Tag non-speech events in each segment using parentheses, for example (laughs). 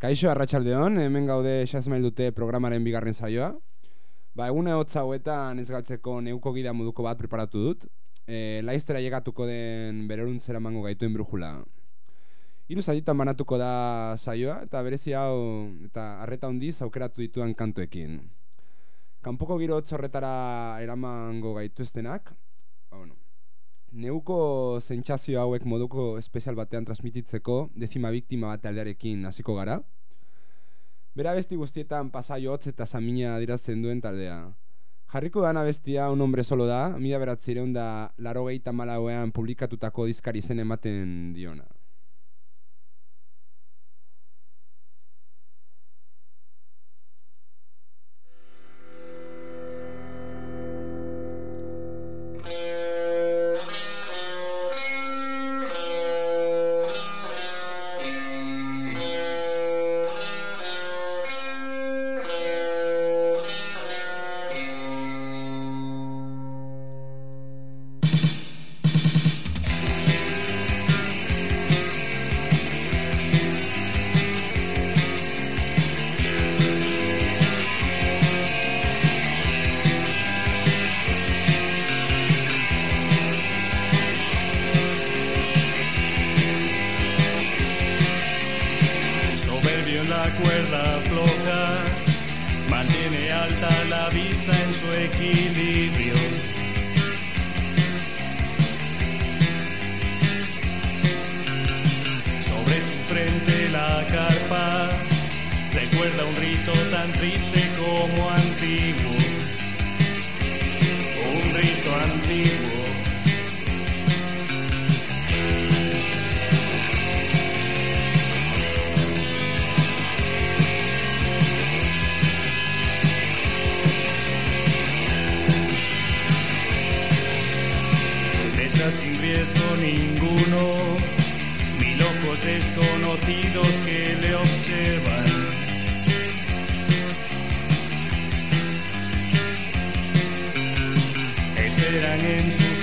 Kaixo Arratsaldeon, hemen gaude Xasmail dute programaren bigarren saioa. Ba, egune hotza hauetan ez galtzeko neuko gida moduko bat preparatu dut. E, laiztera llegatuko den beroruntzera mango gaituen brujula. Hiru zatitan banatuko da saioa eta berezi hau eta arreta handiz aukeratu dituan kantoekin. Kanpoko giro hotz horretara eramango gaituztenak, ba, bueno, Neuko sentsazio hauek moduko espezial batean transmititzeko dezima biktima bat taldearekin hasiko gara. Bera besti guztietan pasaio hotz eta samina adierazten duen taldea. Jarriko dana bestia un hombre solo da, mila beratzireun da laro gehieta malauean publikatutako diskari zen ematen diona. hanging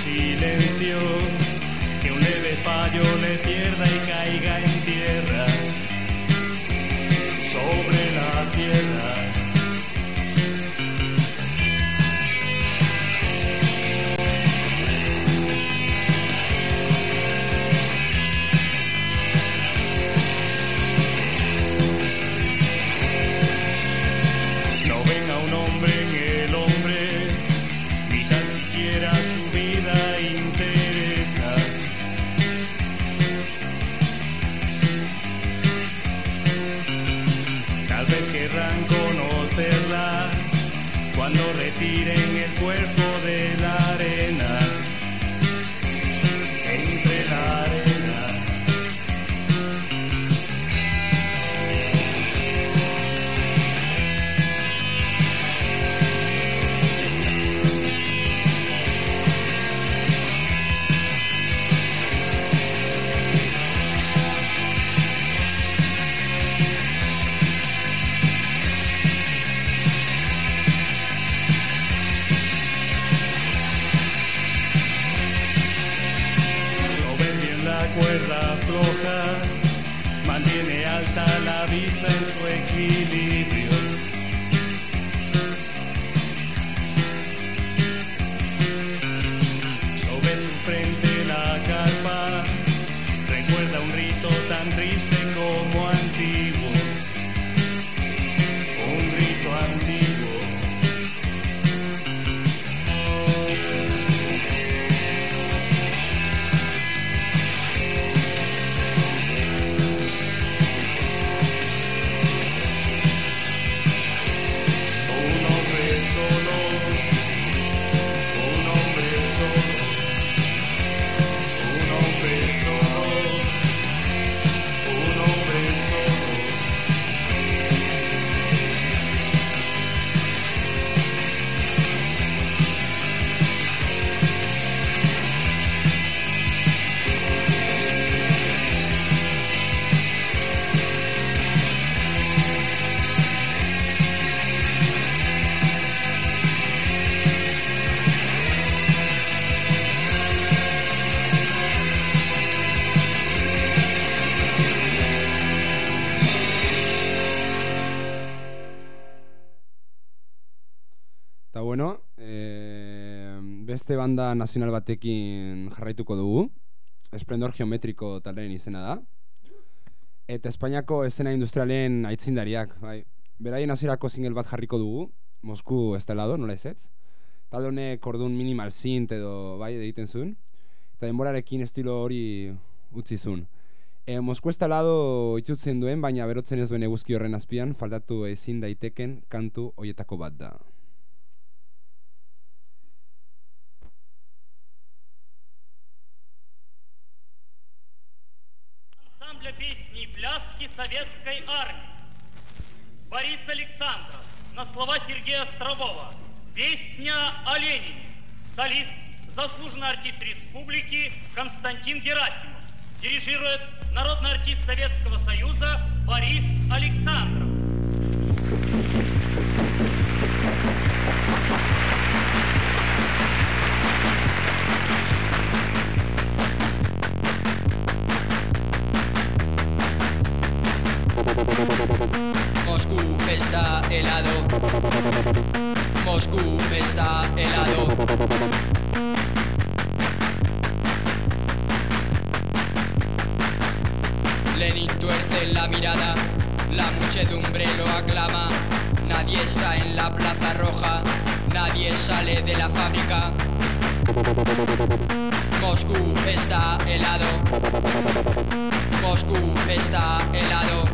beste banda nazional batekin jarraituko dugu. Esplendor geometriko taldeen izena da. Eta Espainiako esena industrialen aitzindariak, bai. Beraien hasierako single bat jarriko dugu, Mosku estelado, nola ez ez? Talde honek ordun minimal synth edo bai egiten zuen. Eta denborarekin estilo hori utzi zuen. E, Mosku estelado itxutzen duen, baina berotzen ez duen eguzki horren azpian, faltatu ezin daiteken kantu hoietako bat da. Ансамбля песни и пляски советской армии. Борис Александров на слова Сергея Острового. Песня о Ленине. Солист, заслуженный артист республики Константин Герасимов. Дирижирует народный артист Советского Союза Борис Александров. Moscú está helado. Moscú está helado. Lenin tuerce la mirada, la muchedumbre lo aclama. Nadie está en la plaza roja, nadie sale de la fábrica. Moscú está helado. Moscú está helado.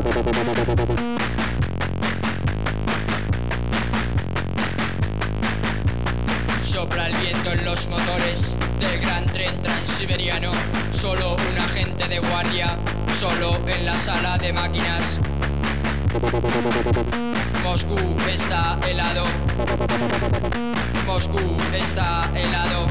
Sopra el viento en los motores del gran tren transiberiano. Solo un agente de guardia, solo en la sala de máquinas. Moscú está helado. Moscú está helado.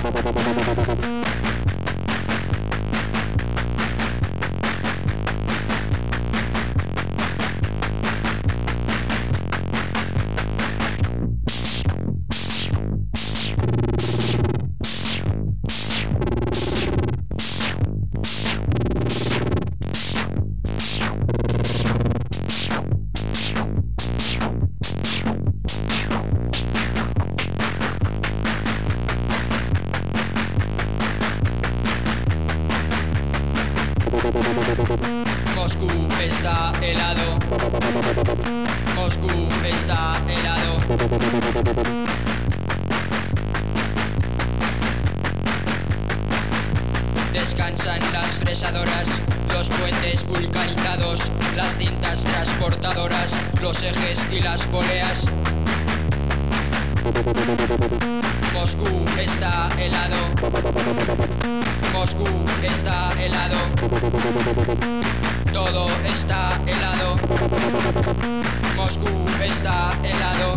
Y las poleas. Moscú está helado. Moscú está helado. Todo está helado. Moscú está helado.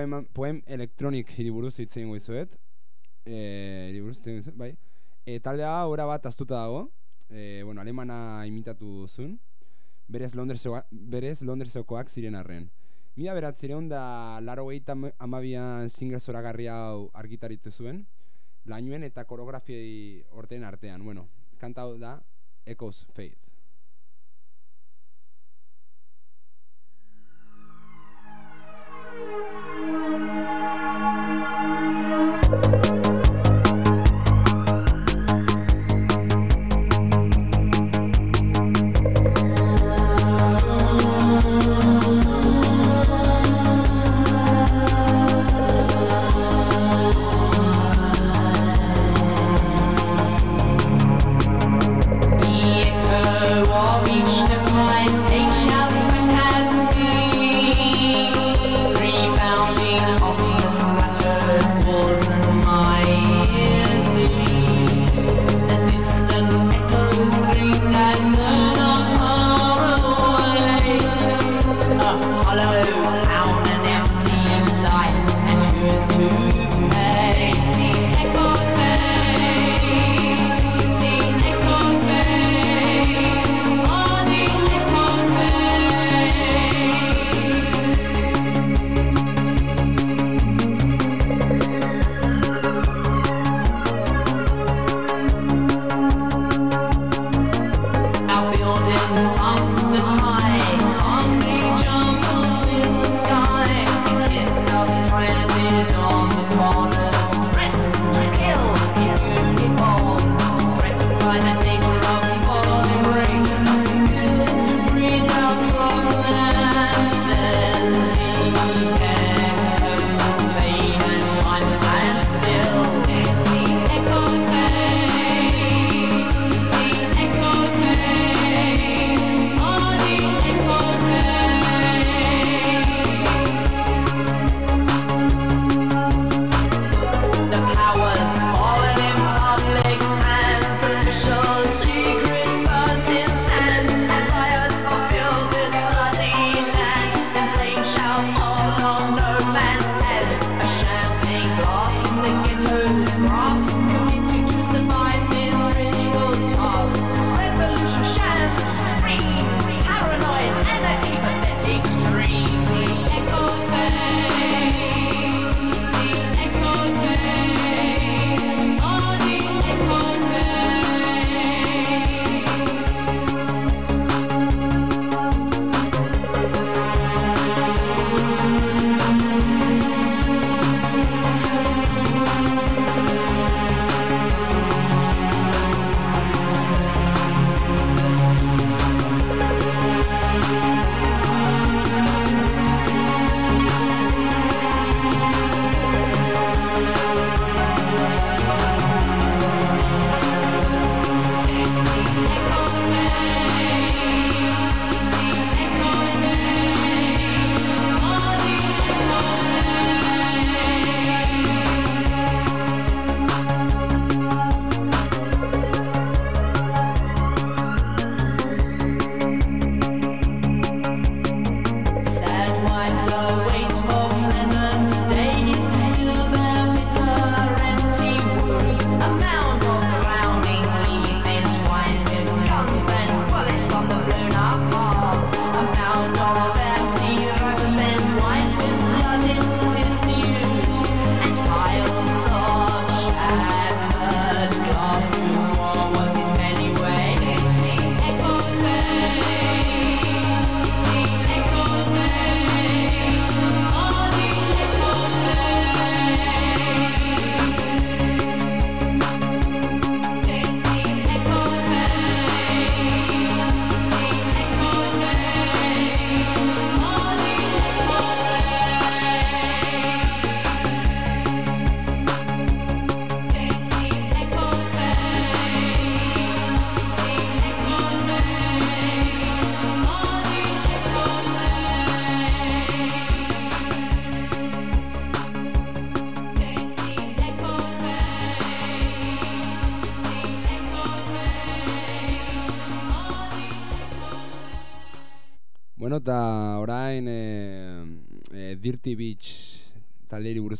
Bueno, poem, elektronik hiriburuz hitz egingo izuet. Eh, hiriburuz hitz egingo izuet, bai. E, taldea ora bat astuta dago. E, bueno, alemana imitatu zuen. Berez Londresoa, berez Londresokoak ziren arren. Mila beratzireun da laro gehieta amabian single zoragarri hau argitaritu zuen. Lainuen eta koreografiei orten artean. Bueno, kanta da Echoes Faith.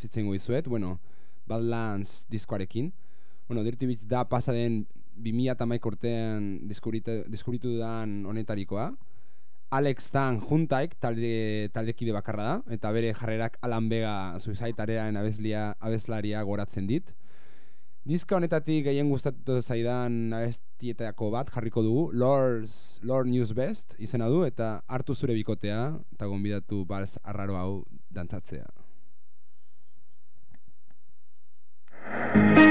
Egingo dizuet, bueno, Badlands diskoarekin. Bueno, Dirty Beach da pasa den 2008 urtean diskubritu dudan honetarikoa. Alex Tan juntaik talde, taldekide bakarra da, eta bere jarrerak Alan Vega Suicide Areaen abeslia, abeslaria goratzen dit. Diska honetatik gehien gustatu zaidan abestietako bat jarriko dugu, Lord's, Lord News Best izena du, eta hartu zure bikotea, eta gonbidatu bals arraro hau dantzatzea. Don't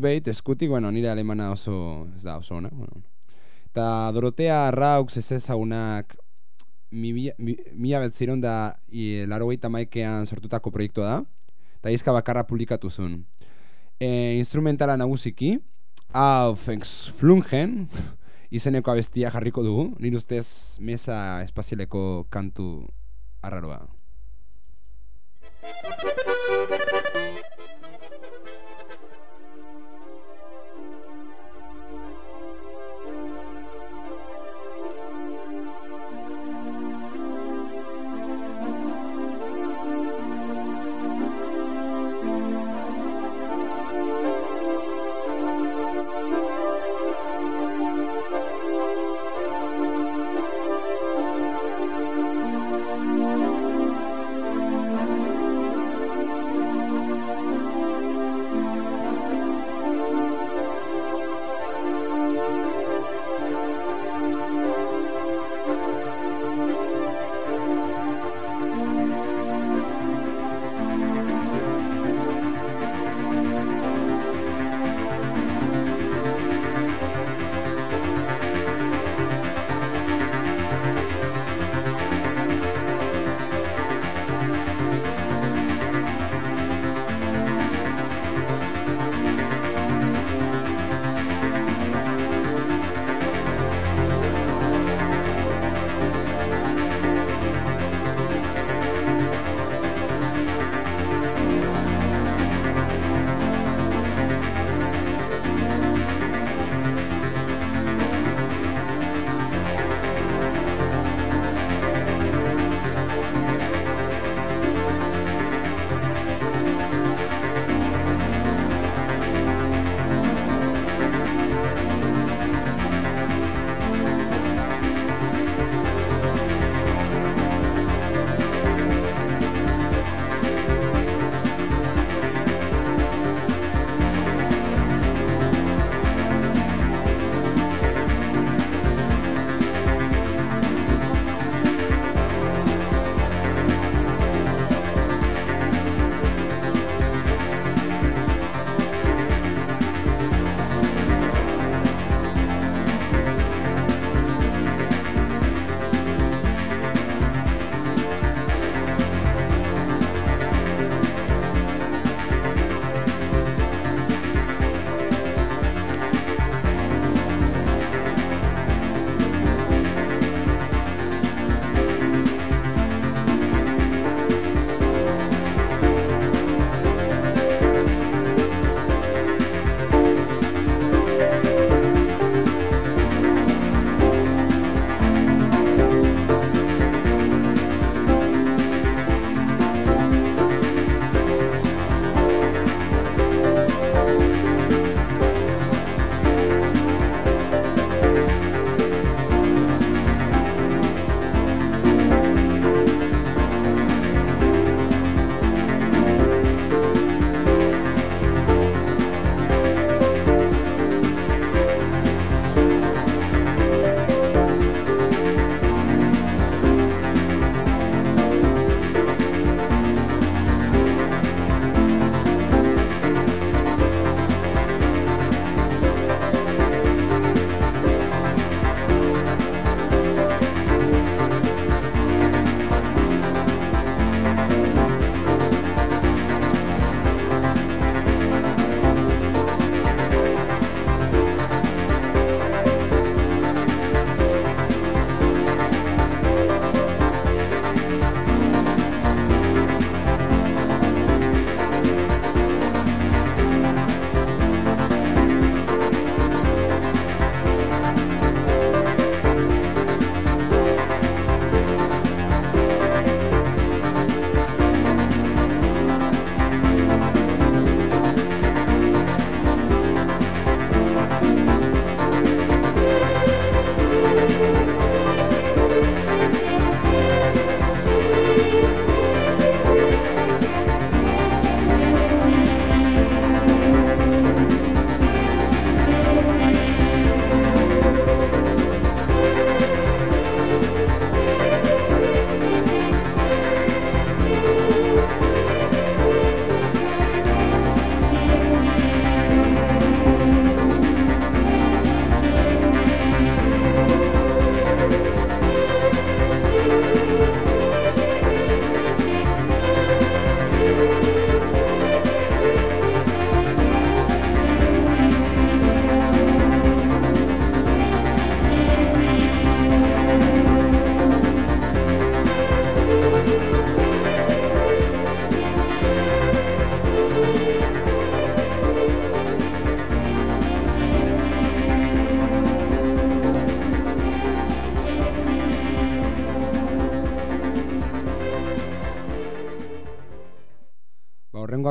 Deus Werbeit eskutik, bueno, nire alemana oso, ez da, oso ona, bueno. Eta Dorotea Raux ez ezagunak mila mi, mila betziron da i, laro maikean sortutako proiektua da, eta izka bakarra publikatu zuen. E, instrumentala nagusiki, Auf Flungen, (laughs) izeneko abestia jarriko dugu, nire ustez mesa espazialeko kantu arraroa.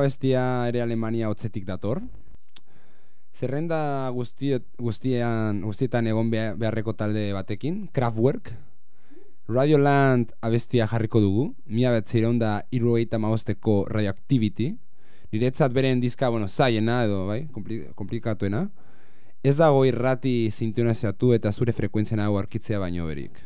Urrengo bestia ere Alemania hotzetik dator. Zerrenda guztiet, guztiean, guztietan egon beharreko talde batekin, Kraftwerk. Radioland abestia jarriko dugu, mila betzeireun da irurogeita magosteko Radioactivity. Niretzat beren diska, bueno, zaiena edo, bai, kompli, komplikatuena. Ez dago irrati sintonizatu eta zure frekuentzien hau arkitzea baino berik.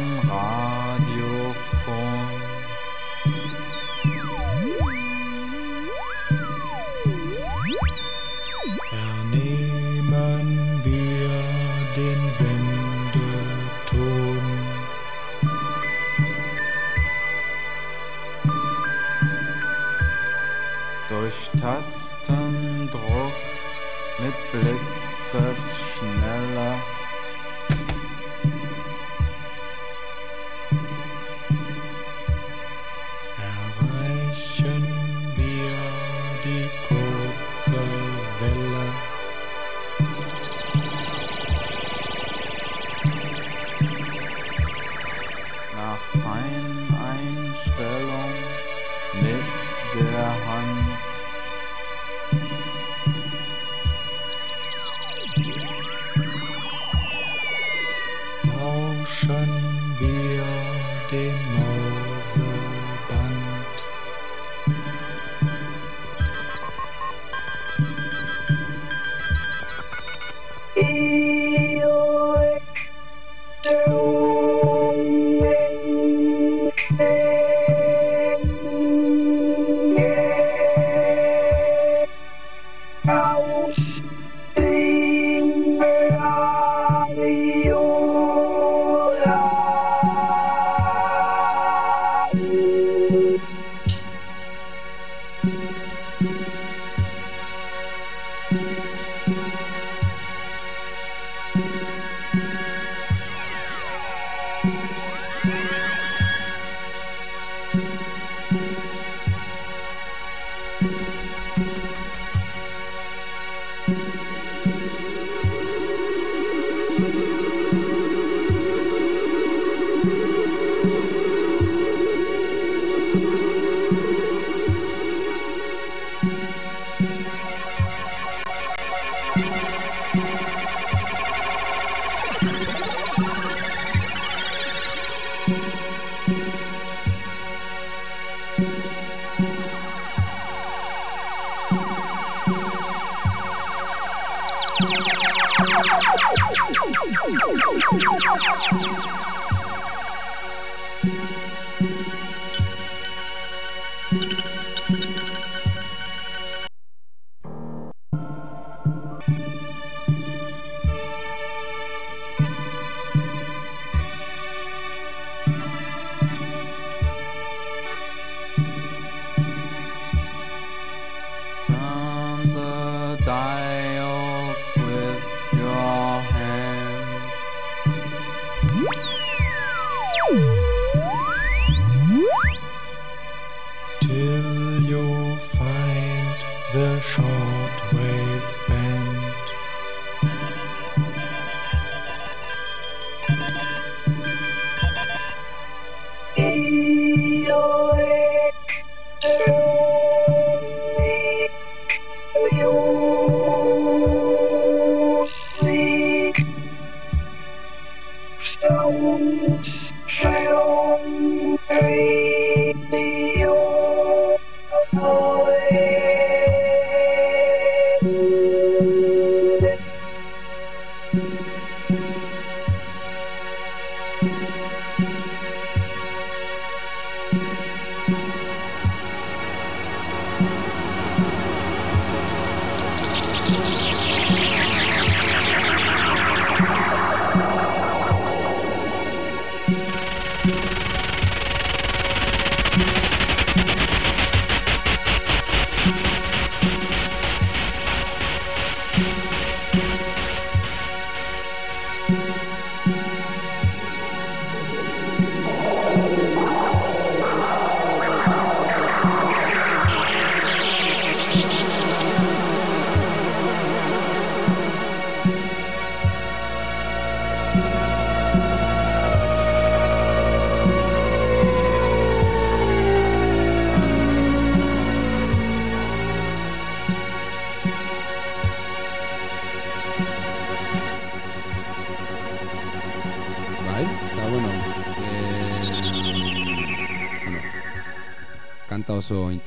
嗯 Vernehmen wir den Sendeton. Durch Tastendruck mit Blitzesschnelle Erreichen wir die kurze Welle. nach Feineinstellung mit der Hand. Tauschen wir den Morseband. Turn the dials with your hand. till you find the shortwave band.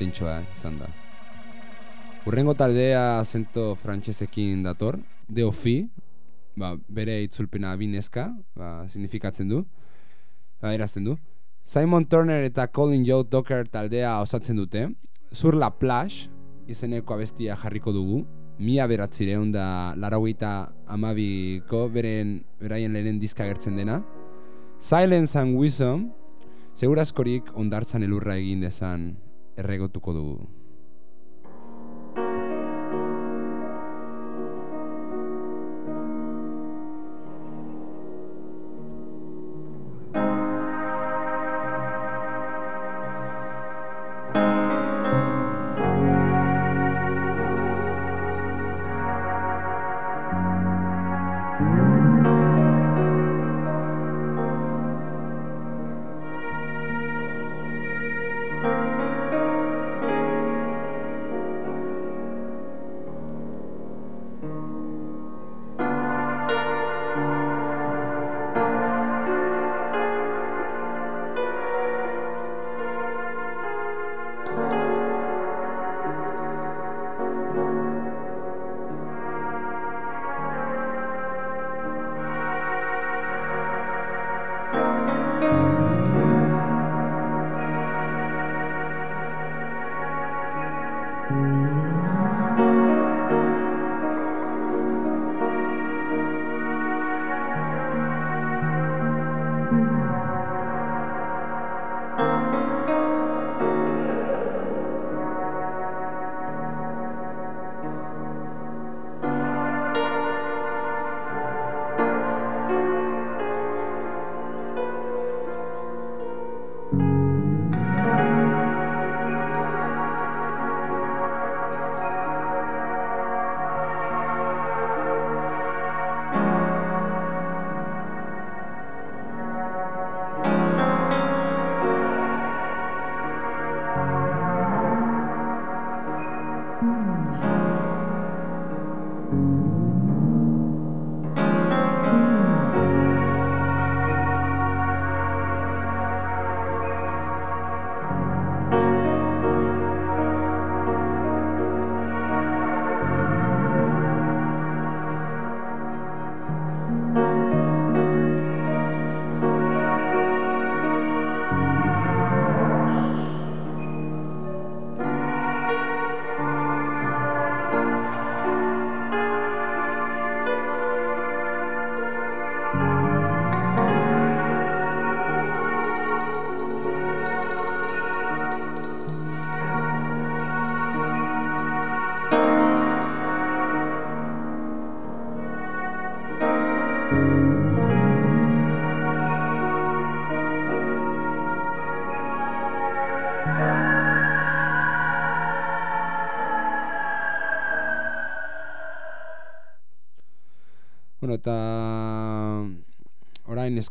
Oso intentsoa izan da. Urrengo taldea zento frantsesekin dator, Deo Fi, ba, bere itzulpena bineska, ba, signifikatzen du, ba, erazten du. Simon Turner eta Colin Joe Tucker taldea osatzen dute, Sur la Plage, izeneko abestia jarriko dugu, mila beratzireun da laragoita amabiko beren, beraien lehenen diska gertzen dena. Silence and Wisdom, segurazkorik ondartzan elurra egin dezan erregotuko dugu.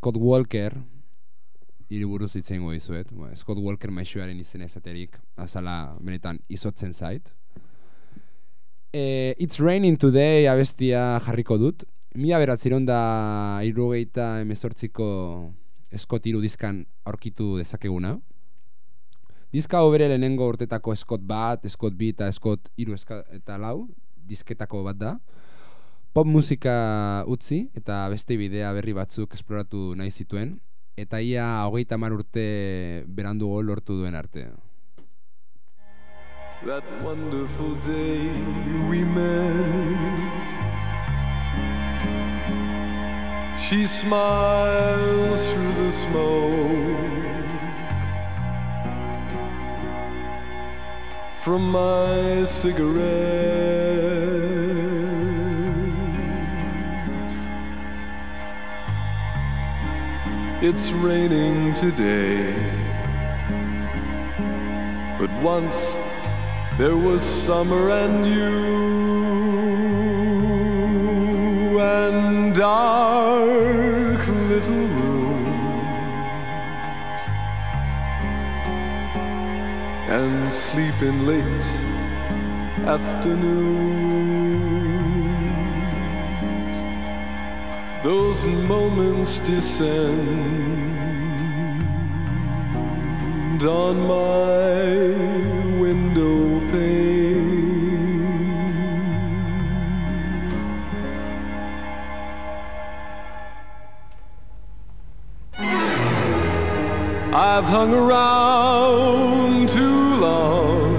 Scott Walker hiri buruz hitz egingo dizuet. Bueno, Scott Walker maixuaren izen esaterik azala benetan izotzen zait. E, It's Raining Today abestia jarriko dut. Mila beratziron da irugeita emezortziko Scott hiru dizkan aurkitu dezakeguna. Diska hau bere lehenengo urtetako Scott bat, Scott bi eta Scott hiru eska- eta lau, disketako bat da. Pop musika utzi eta beste bidea berri batzuk esploratu nahi zituen eta ia hogeita hamar urte berandugo lortu duen arte. That wonderful day we met. She smiles through the smoke from my cigarette. It's raining today, but once there was summer and you and dark little rooms and sleep in late afternoons. Those moments descend on my window pane. I've hung around too long,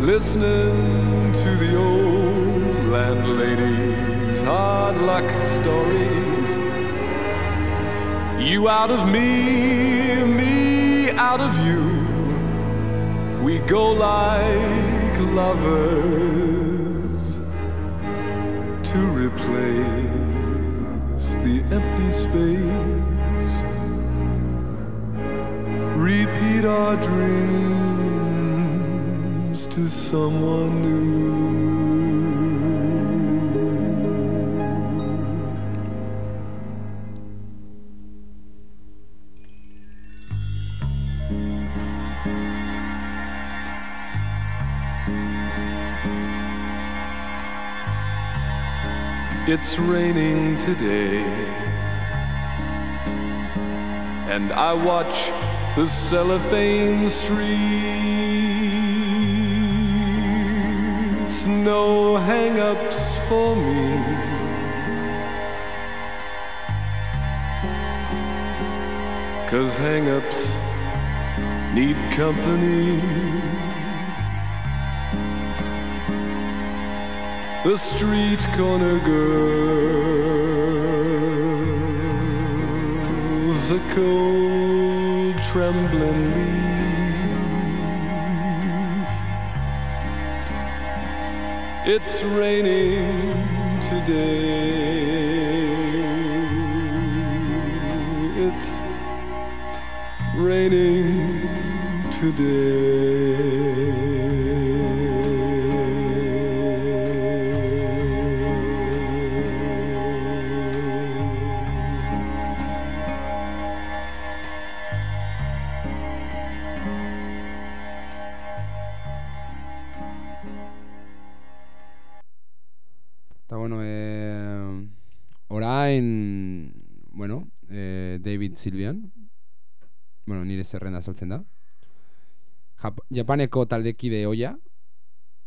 listening to the old landlady's hard luck stories. You out of me, me out of you. We go like lovers to replace the empty space repeat our dreams to someone new. It's raining today and I watch the cellophane streets. No hang-ups for me. Cause hang-ups need company. The street corner girls, a cold trembling leaf. It's raining today. It's raining today. Saltzen da. Jap Japaneko taldekide oia,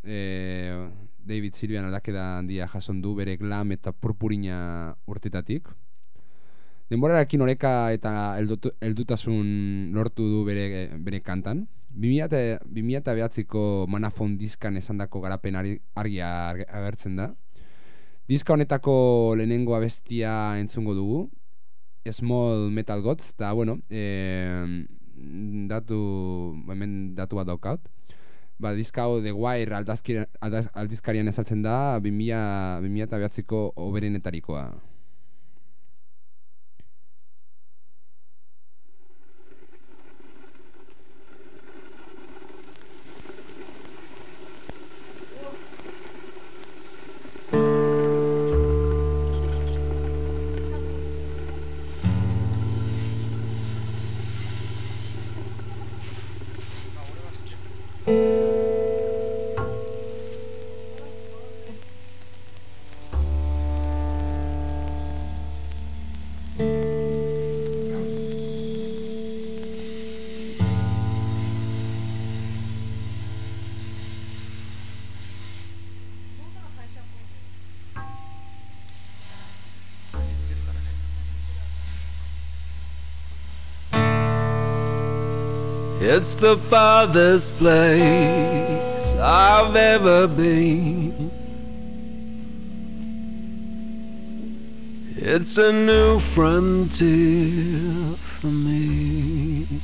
eh, David Silvian aldakeda handia jason du bere glam eta purpurina urtetatik. Denborarekin oreka eta heldutasun lortu du bere, bere kantan. 2000 eta behatziko Manafon diskan esandako garapen argia agertzen da. Diska honetako lehenengo abestia entzungo dugu. Small Metal Gods, eta bueno, eh, datu, hemen datu bat daukat. Ba, diska hau The Wire aldaz, aldizkarian ezaltzen da 2000, 2000 eta behatziko oberenetarikoa. It's the farthest place I've ever been. It's a new frontier for me.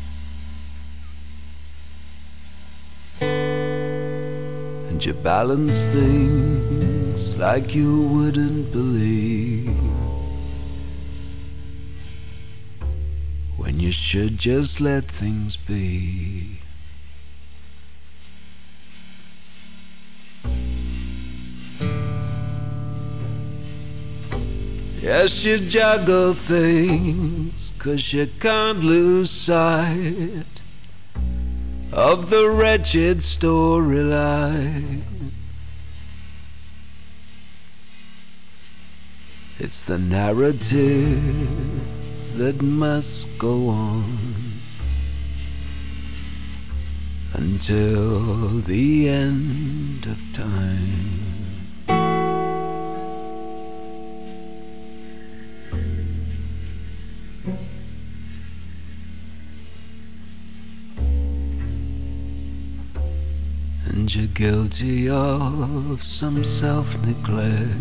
And you balance things like you wouldn't believe. Should just let things be. Yes, you juggle things, cause you can't lose sight of the wretched storyline. It's the narrative that must go on. until the end of time. And you're guilty of some self neglect.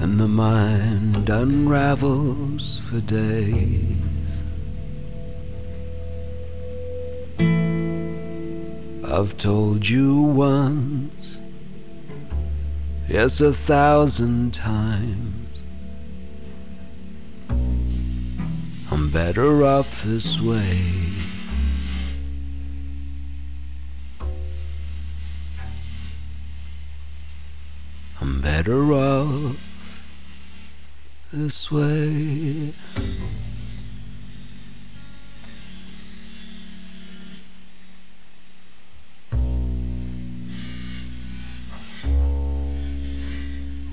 And the mind unravels for days. I've told you once, yes, a thousand times. I'm better off this way. I'm better off this way.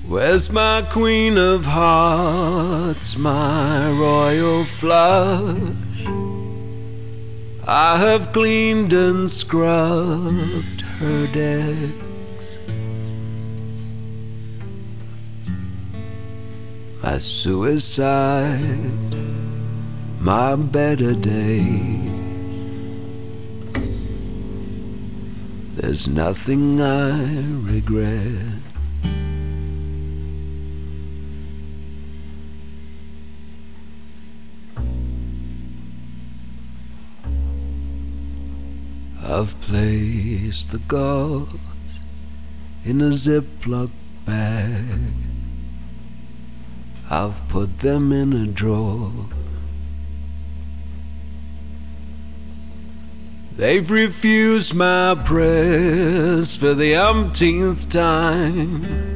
Where's my queen of hearts, my royal flush? I have cleaned and scrubbed her decks. Suicide, my better days. There's nothing I regret. I've placed the gods in a Ziploc bag. I've put them in a drawer. They've refused my prayers for the umpteenth time.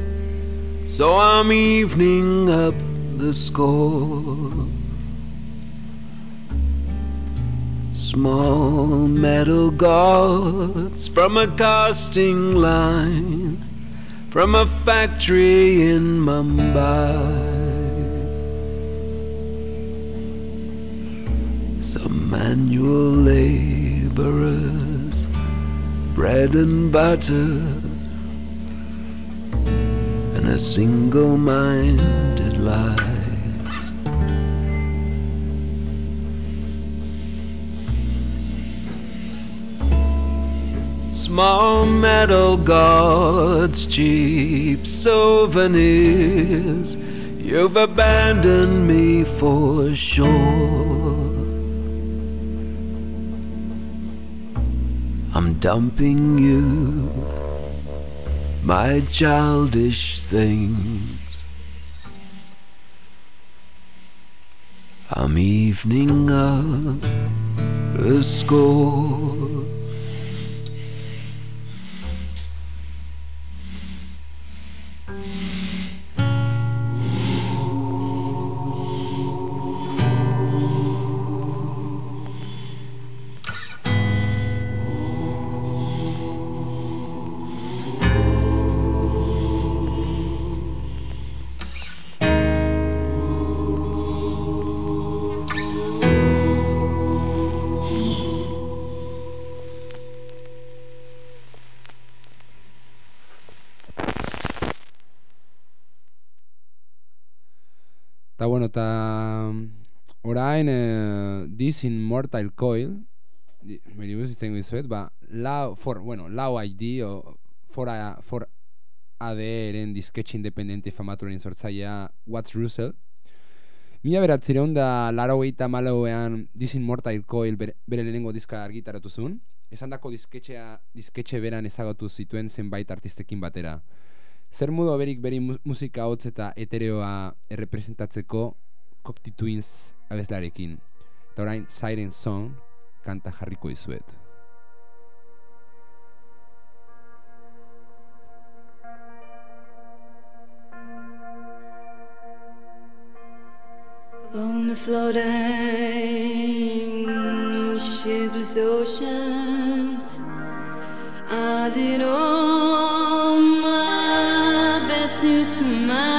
So I'm evening up the score. Small metal gods from a casting line from a factory in Mumbai. Manual laborers, bread and butter, and a single minded life. Small metal gods, cheap souvenirs. You've abandoned me for sure. Dumping you, my childish things. I'm evening up a score. This Immortal Coil Beri buruz izango dizuet, ba, lau, for, bueno, lau ID o for, a, for AD-eren disketxe independente famaturen sortzailea Watts Russell. Mila beratzireun da laro gehieta malauean This Immortal Coil bere, bere lehenengo diska argitaratu zuen Esan dako disketxea, disketxe beran ezagatu zituen zenbait artistekin batera. Zer modu berik beri mu- musika hotz eta etereoa errepresentatzeko Cocteau Twins abeslarekin. Orain Siren Song kanta jarriko dizuet. On the floating shipless oceans, I did all my best to smile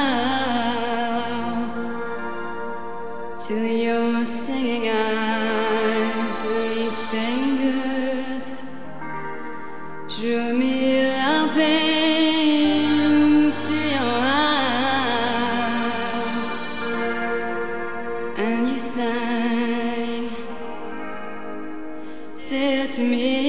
Say it to me.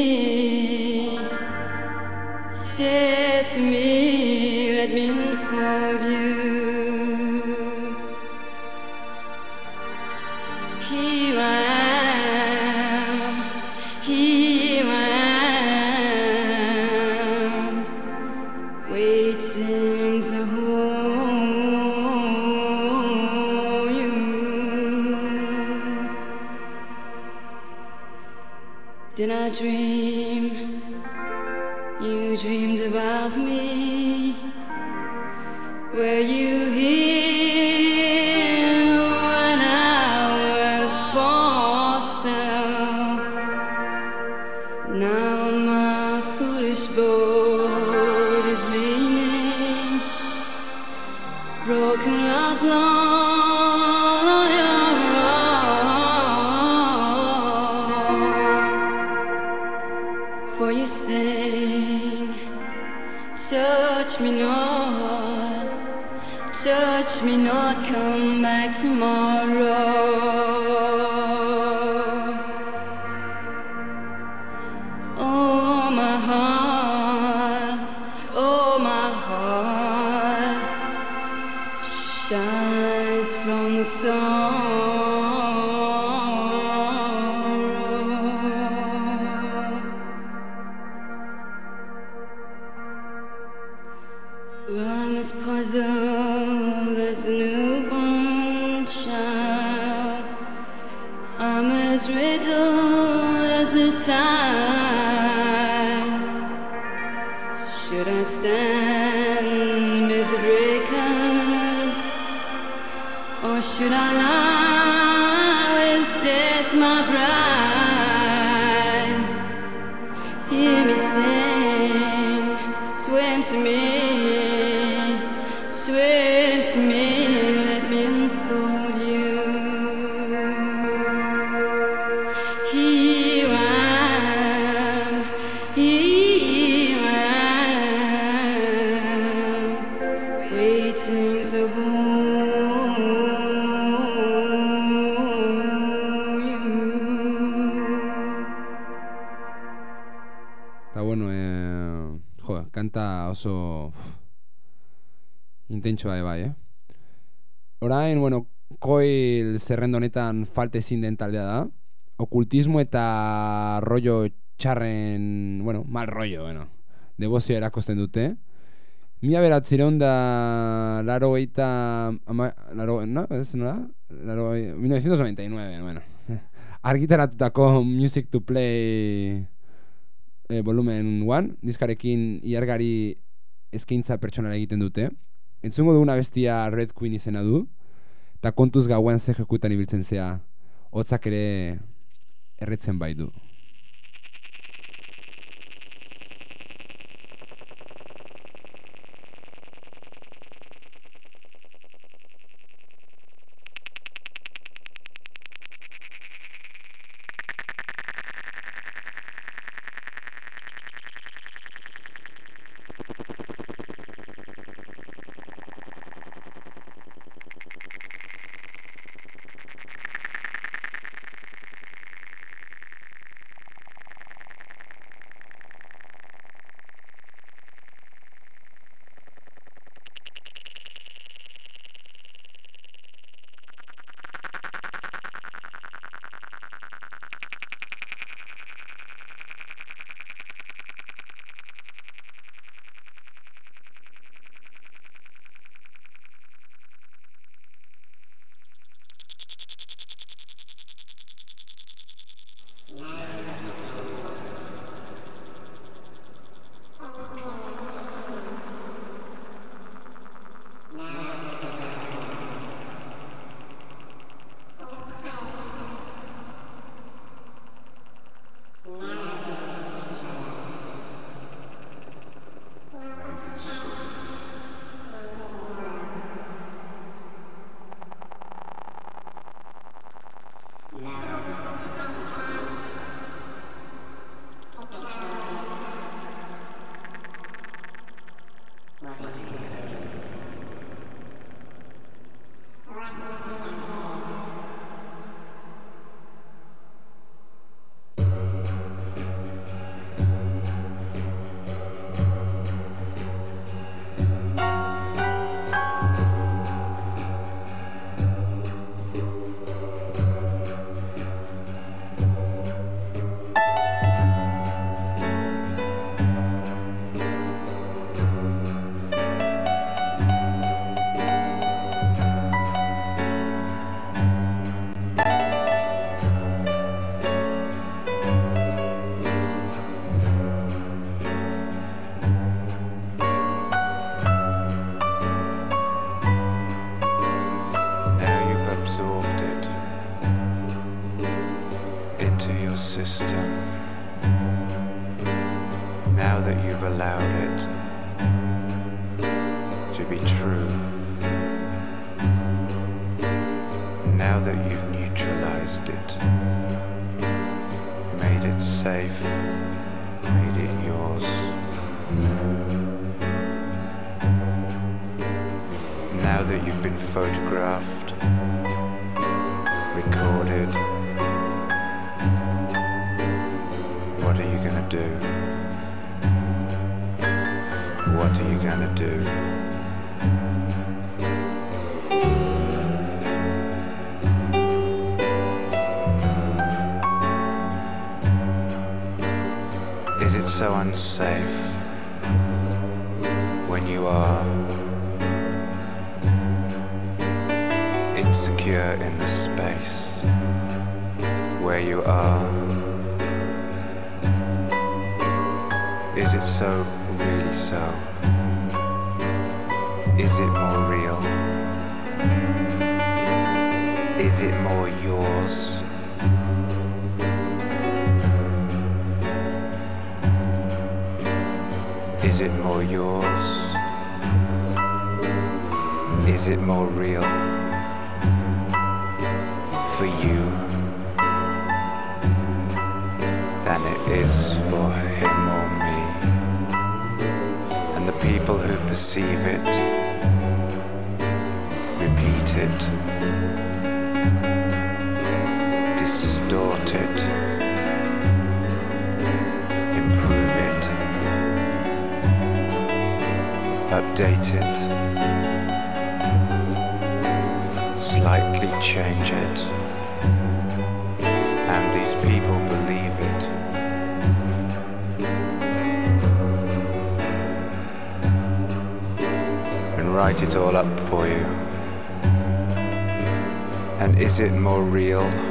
Kanta oso uf, intentsoa ere bai, eh? Orain, bueno, koil zerrendo honetan falte ezin den taldea da. Okultismo eta rollo txarren, bueno, mal rollo, bueno, debozio erakosten dute. Mila beratzireun da laro geita, ama, laro, no, ez nola? Laro, 1999, bueno. (laughs) Argitaratutako Music to Play e, volumen 1, diskarekin iargari eskaintza pertsonala egiten dute. Entzungo duguna bestia Red Queen izena du, eta kontuz gauan ze jokutan ibiltzen zea, hotzak ere erretzen bai du. safe. Is it more yours? Is it more real for you? update it, slightly change it, and these people believe it. And write it all up for you. And is it more real?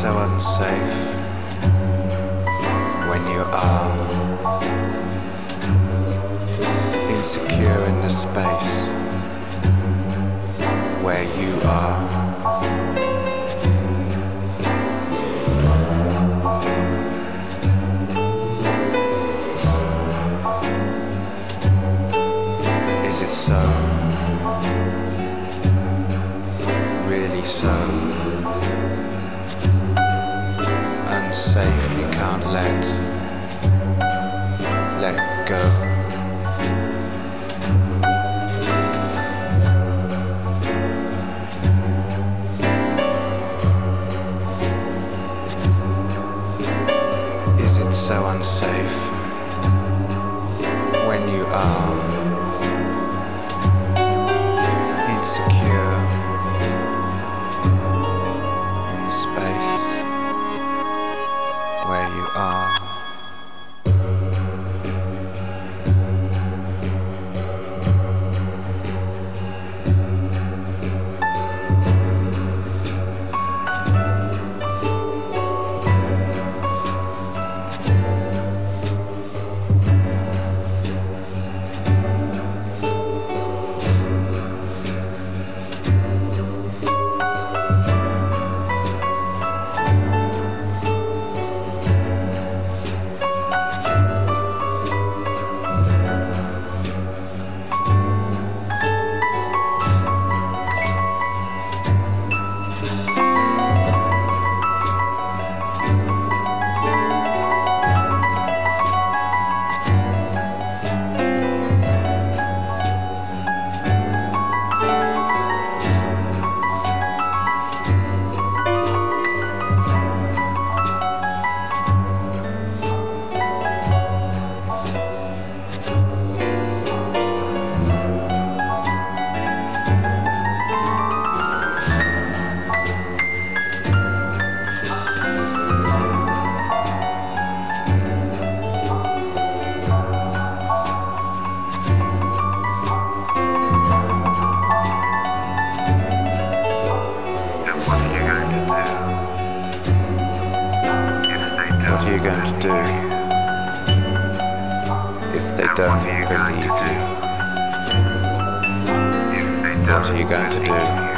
so unsafe when you are insecure in the space where you are. Is it so? Really so? safe, you can't let, let go. Do. If they don't believe you? What are you going to do?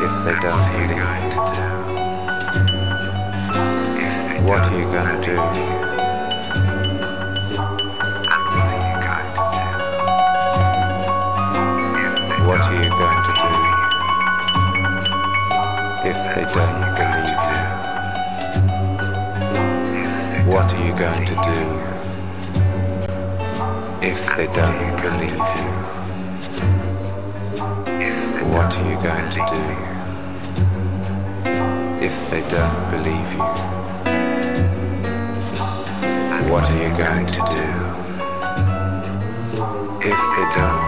if they don't believe you? What are you going to do? What are you going to do? if they don't What are you going to do if they don't believe you? What are you going to do if they don't believe you? What are you going to do if they don't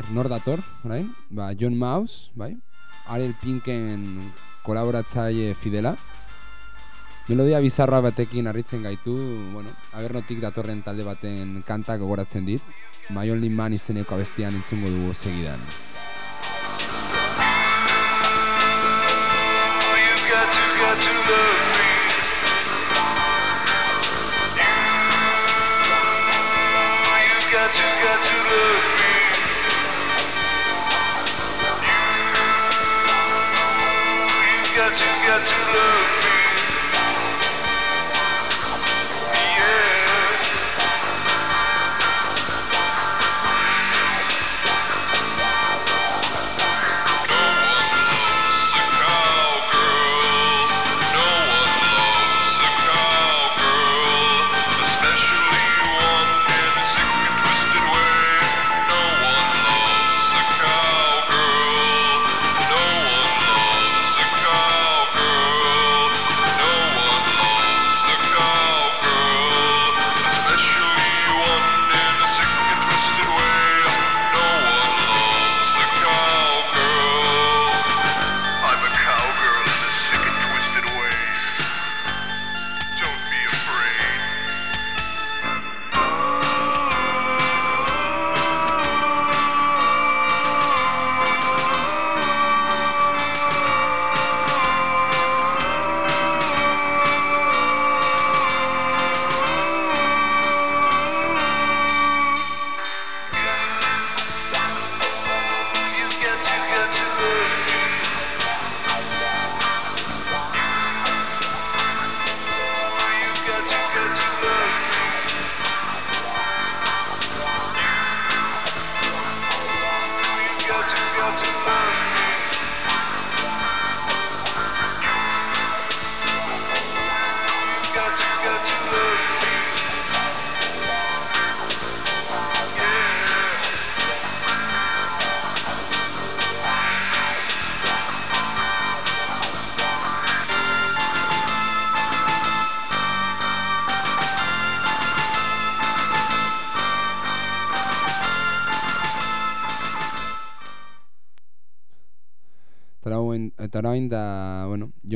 bai, nor dator, orain? Ba, John Mouse, bai? Ariel Pinken kolaboratzaile fidela. Melodia bizarra batekin harritzen gaitu, bueno, abernotik datorren talde baten kanta gogoratzen dit. My Only Man izeneko abestian entzungo dugu segidan. got to, got to love me. You got to, got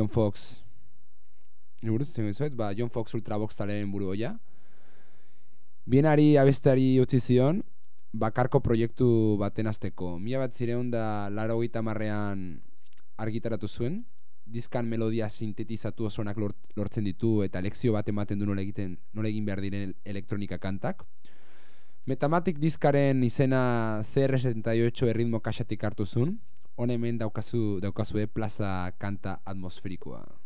John Fox Ni buruz zen zuet, ba, John Fox Ultravox taleren buru hoia Bienari abesteari utzi zion Bakarko proiektu baten azteko Mila bat zireun da laro marrean argitaratu zuen. Diskan melodia sintetizatu osonak lort, lortzen ditu Eta lekzio bat ematen du nola egiten nola egin behar diren elektronika kantak. Metamatic diskaren izena CR78 erritmo kaxatik hartu zuen Hone hemen daukazu, daukazue plaza kanta atmosferikoa.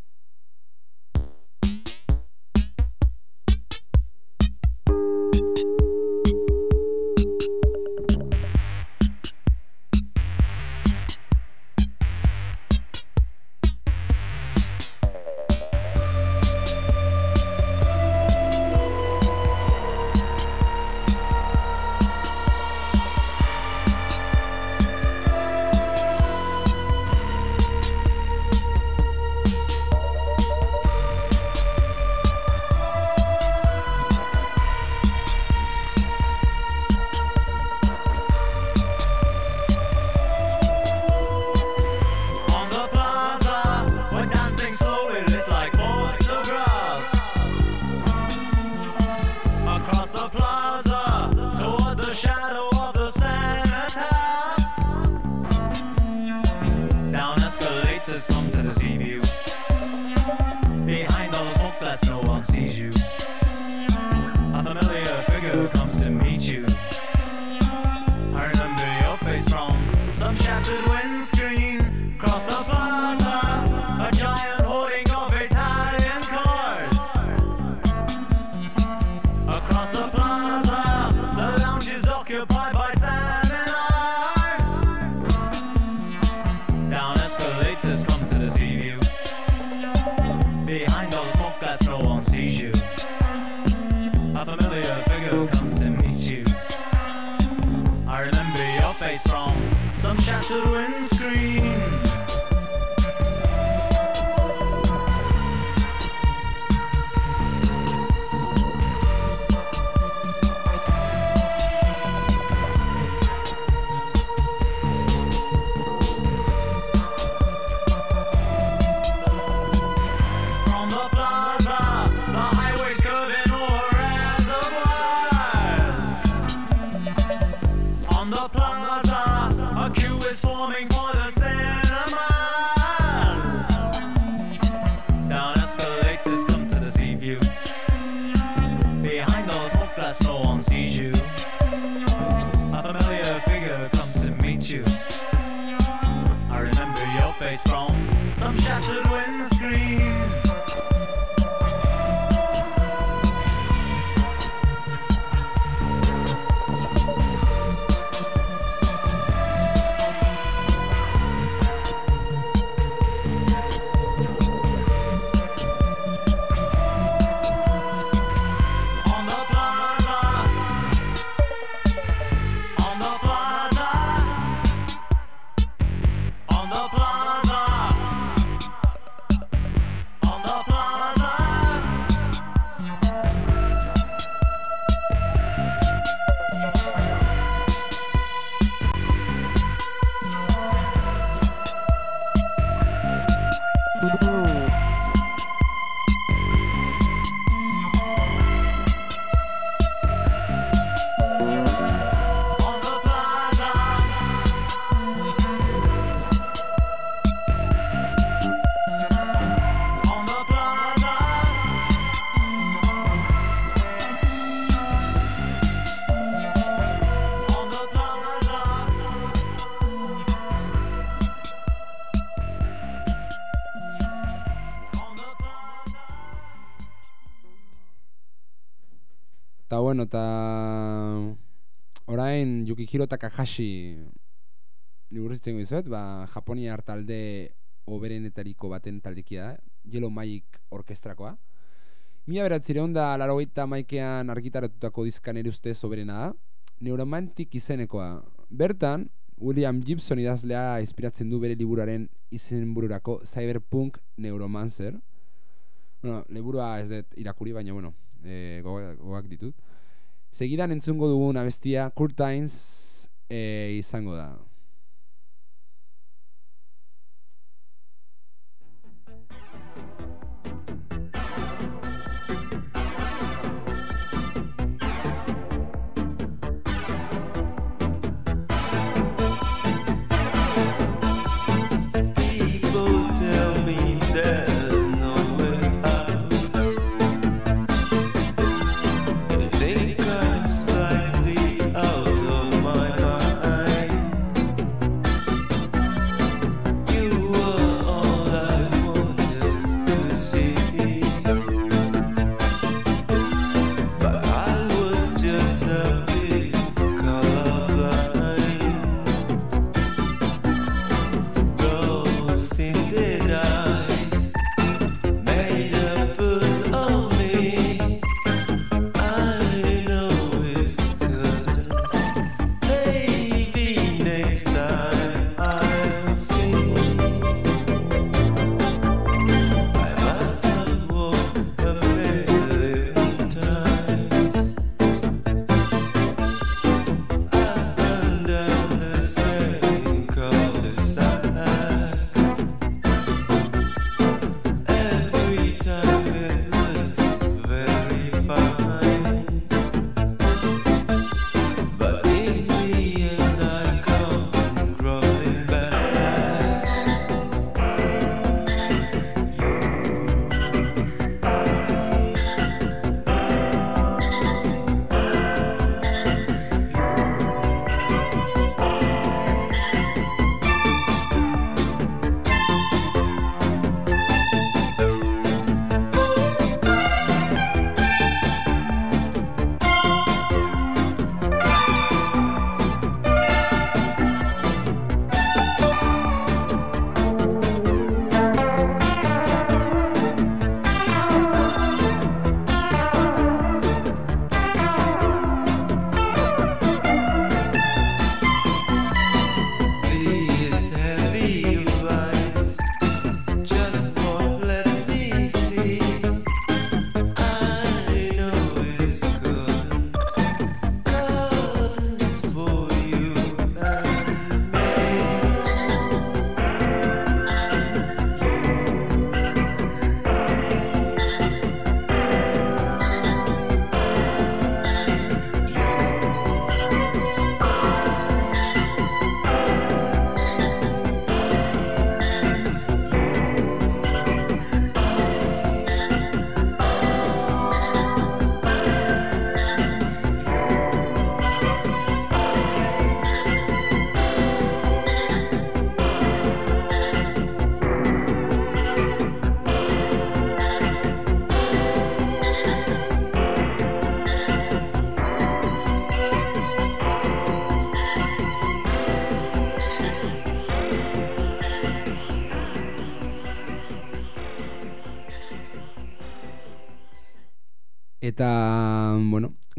bueno, eta orain Yukihiro Takahashi liburuzitzen goizuet, ba, Japonia hartalde oberenetariko baten taldekia da, Yellow Magic orkestrakoa. Mila beratzireon da larogeita maikean argitaratutako dizkan ere ustez oberena da, Neuromantik izenekoa. Bertan, William Gibson idazlea inspiratzen du bere liburaren izenbururako Cyberpunk Neuromancer. Bueno, liburua ez dut irakuri, baina bueno, eh, e, gogoak ditut. Segidan entzungo dugun abestia Kurt Tynes e, eh, izango da.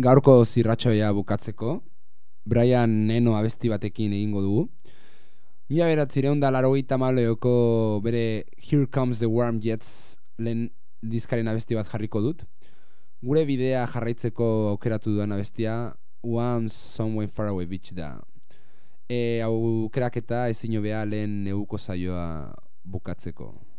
Gaurko zirratxoia bukatzeko, Brian Neno abesti batekin egingo dugu. Mila beratzireun da laro maleoko bere Here Comes the Warm Jets lehen diskaren abesti bat jarriko dut. Gure bidea jarraitzeko aukeratu duan abestia One Somewhere Far Away Beach da. E, aukeraketa ezin hobea lehen neuko zaioa bukatzeko.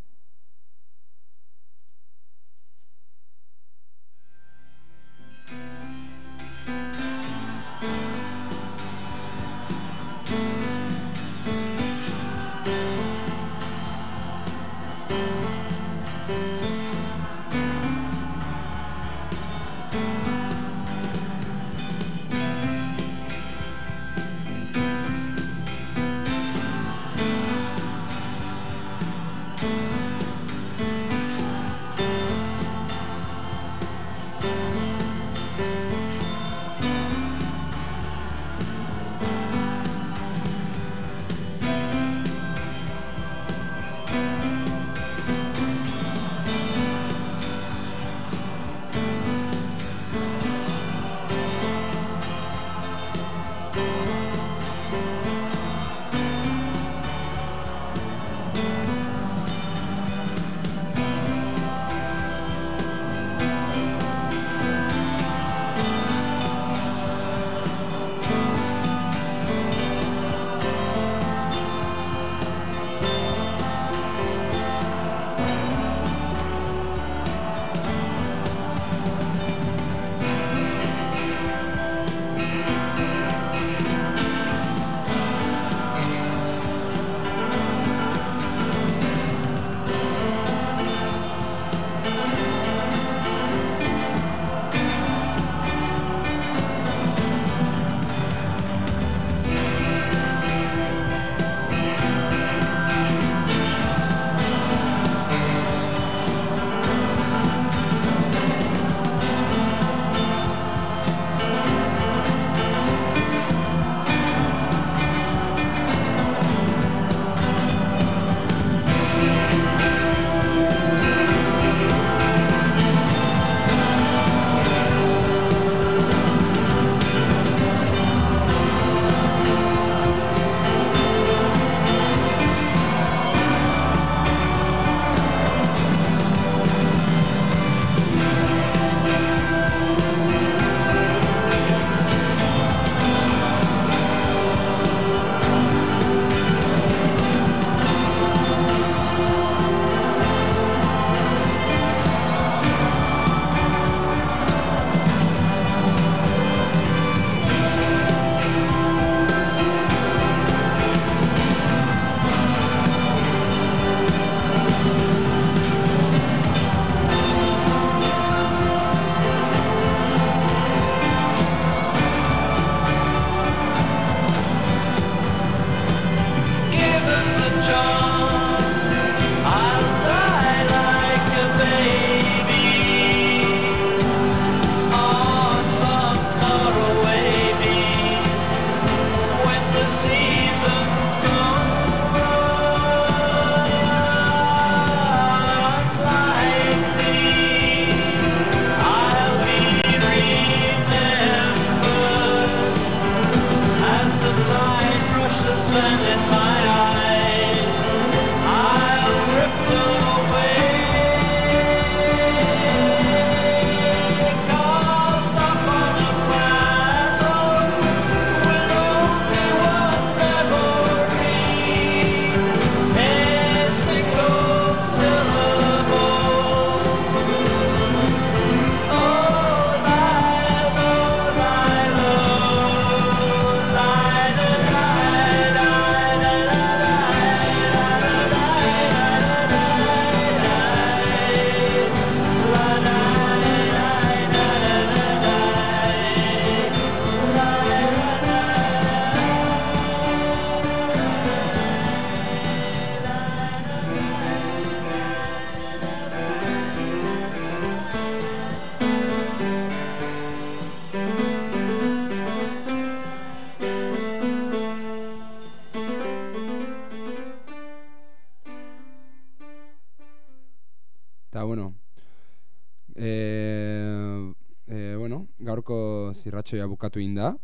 Irratxoia bukatu inda.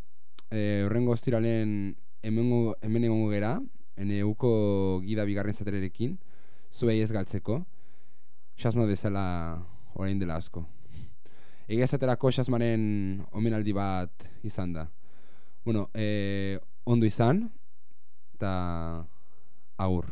E, horrengo ostiralen hemengo, hemen egongo gera, ene uko gida bigarren zatererekin, zuei ez galtzeko. Xasma bezala orain dela asko. Egia esaterako xasmaren omenaldi bat izan da. Bueno, e, ondo izan, eta agur.